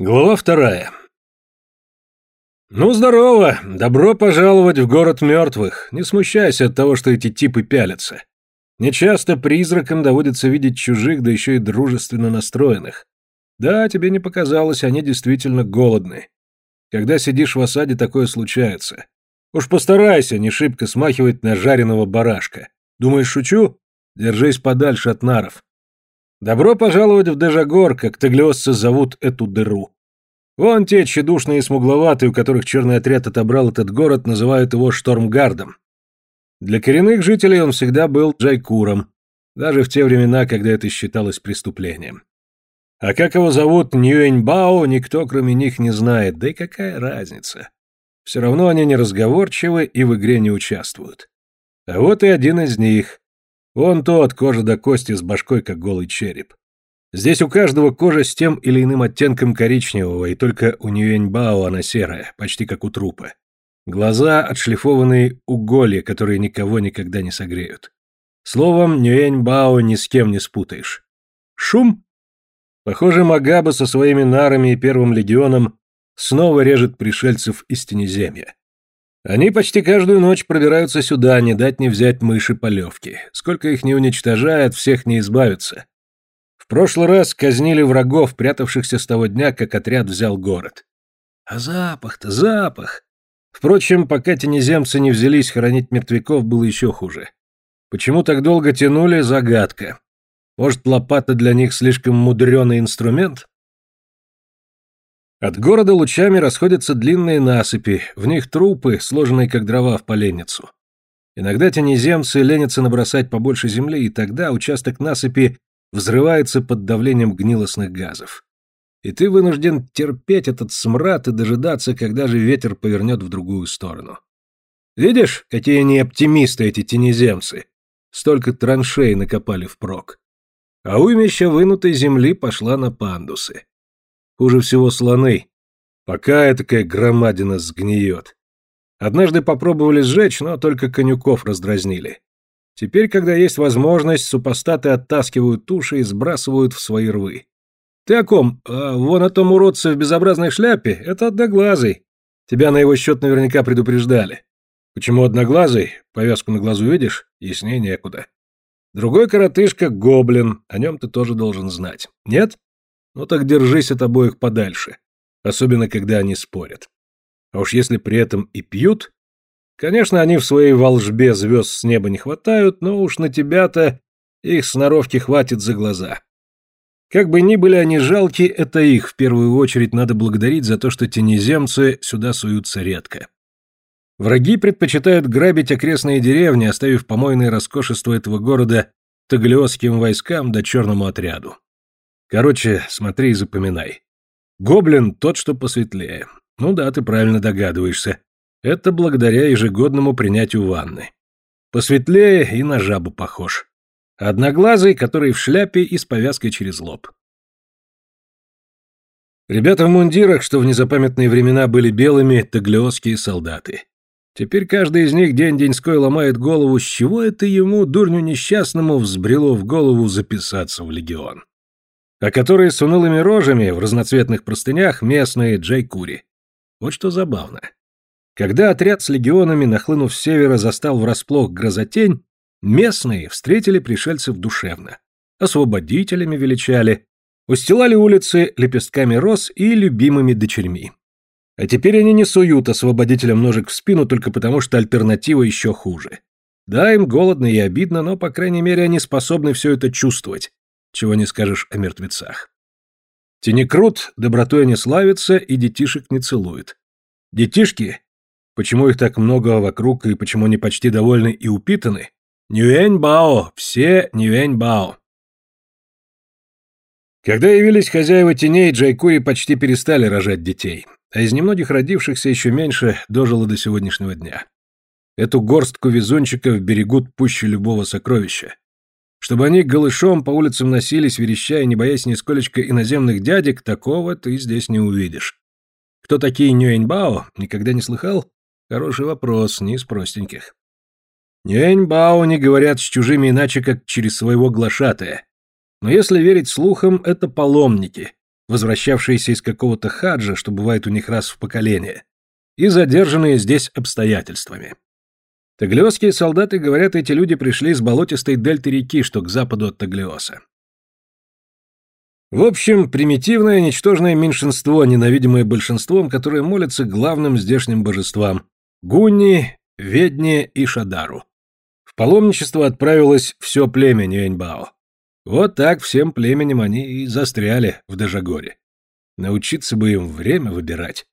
Глава вторая. «Ну, здорово! Добро пожаловать в город мертвых. Не смущайся от того, что эти типы пялятся. Нечасто призракам доводится видеть чужих, да еще и дружественно настроенных. Да, тебе не показалось, они действительно голодны. Когда сидишь в осаде, такое случается. Уж постарайся не шибко смахивать на жареного барашка. Думаешь, шучу? Держись подальше от наров. Добро пожаловать в Дежагор, как таглиосцы зовут эту дыру. Вон те тщедушные и смугловатые, у которых черный отряд отобрал этот город, называют его Штормгардом. Для коренных жителей он всегда был Джайкуром, даже в те времена, когда это считалось преступлением. А как его зовут Ньюэньбао, никто кроме них не знает, да и какая разница. Все равно они неразговорчивы и в игре не участвуют. А вот и один из них, Вон тот, кожа до кости с башкой, как голый череп. Здесь у каждого кожа с тем или иным оттенком коричневого, и только у Ньюэньбао она серая, почти как у трупа. Глаза отшлифованные уголья, которые никого никогда не согреют. Словом, Ньюэньбао ни с кем не спутаешь. Шум? Похоже, Магаба со своими нарами и первым легионом снова режет пришельцев из Тенеземья. Они почти каждую ночь пробираются сюда, не дать не взять мыши полевки. Сколько их не уничтожают, всех не избавиться. В прошлый раз казнили врагов, прятавшихся с того дня, как отряд взял город. А запах-то, запах! Впрочем, пока тенеземцы не взялись хоронить мертвяков, было еще хуже. Почему так долго тянули, загадка. Может, лопата для них слишком мудреный инструмент? От города лучами расходятся длинные насыпи, в них трупы, сложенные как дрова в поленницу. Иногда тенеземцы ленятся набросать побольше земли, и тогда участок насыпи взрывается под давлением гнилостных газов. И ты вынужден терпеть этот смрад и дожидаться, когда же ветер повернет в другую сторону. Видишь, какие они оптимисты, эти тенеземцы? Столько траншей накопали впрок. А уймища вынутой земли пошла на пандусы. Хуже всего слоны. Пока такая громадина сгниет. Однажды попробовали сжечь, но только конюков раздразнили. Теперь, когда есть возможность, супостаты оттаскивают туши и сбрасывают в свои рвы. Ты о ком? А, вон о том уродце в безобразной шляпе? Это одноглазый. Тебя на его счет наверняка предупреждали. Почему одноглазый? Повязку на глазу видишь? Яснее некуда. Другой коротышка — гоблин, о нем ты тоже должен знать. Нет? Ну так держись от обоих подальше, особенно когда они спорят. А уж если при этом и пьют, конечно, они в своей волжбе звезд с неба не хватают, но уж на тебя-то их сноровки хватит за глаза. Как бы ни были они жалки, это их в первую очередь надо благодарить за то, что тенеземцы сюда суются редко. Враги предпочитают грабить окрестные деревни, оставив помойные роскошества этого города таглиосским войскам да черному отряду. Короче, смотри и запоминай. Гоблин тот, что посветлее. Ну да, ты правильно догадываешься. Это благодаря ежегодному принятию ванны. Посветлее и на жабу похож. Одноглазый, который в шляпе и с повязкой через лоб. Ребята в мундирах, что в незапамятные времена были белыми, таглиосские солдаты. Теперь каждый из них день-деньской ломает голову, с чего это ему, дурню несчастному, взбрело в голову записаться в легион а которые с унылыми рожами в разноцветных простынях местные джайкури. Вот что забавно. Когда отряд с легионами, нахлынув с севера, застал врасплох грозотень, местные встретили пришельцев душевно. Освободителями величали, устилали улицы лепестками роз и любимыми дочерьми. А теперь они не суют освободителям ножик в спину только потому, что альтернатива еще хуже. Да, им голодно и обидно, но, по крайней мере, они способны все это чувствовать чего не скажешь о мертвецах. Тенекрут добротой не славится и детишек не целует. Детишки, почему их так много вокруг и почему они почти довольны и упитаны, Нюэньбао, все Нюэньбао. Когда явились хозяева теней, Джайкури почти перестали рожать детей, а из немногих родившихся еще меньше дожило до сегодняшнего дня. Эту горстку везунчиков берегут пуще любого сокровища. Чтобы они голышом по улицам носились, верещая, не боясь нисколечко иноземных дядек, такого ты здесь не увидишь. Кто такие Нюэньбао, никогда не слыхал? Хороший вопрос, не из простеньких. Нюэньбао не говорят с чужими иначе, как через своего глашатая. Но если верить слухам, это паломники, возвращавшиеся из какого-то хаджа, что бывает у них раз в поколение, и задержанные здесь обстоятельствами. Таглиосские солдаты говорят, эти люди пришли с болотистой дельты реки, что к западу от Таглиоса. В общем, примитивное, ничтожное меньшинство, ненавидимое большинством, которое молится главным здешним божествам – Гунни, Ведне и Шадару. В паломничество отправилось все племя Нюэньбао. Вот так всем племенем они и застряли в Дежагоре. Научиться бы им время выбирать.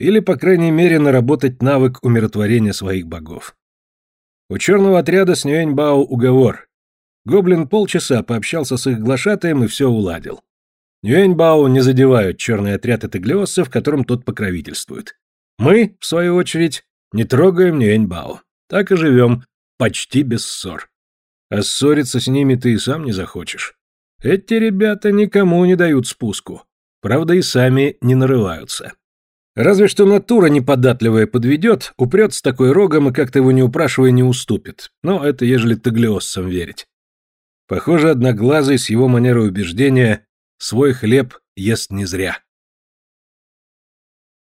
Или, по крайней мере, наработать навык умиротворения своих богов. У черного отряда с Нюэньбао уговор. Гоблин полчаса пообщался с их глашатаем и все уладил. Нюэньбао не задевают черный отряд Этеглиоса, в котором тот покровительствует. Мы, в свою очередь, не трогаем Нюэньбао. Так и живем, почти без ссор. А ссориться с ними ты и сам не захочешь. Эти ребята никому не дают спуску. Правда, и сами не нарываются. Разве что натура неподатливая подведет, упрет с такой рогом и как-то его не упрашивая не уступит. Но это ежели таглиоссам верить. Похоже, одноглазый с его манерой убеждения Свой хлеб ест не зря.